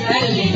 Amen.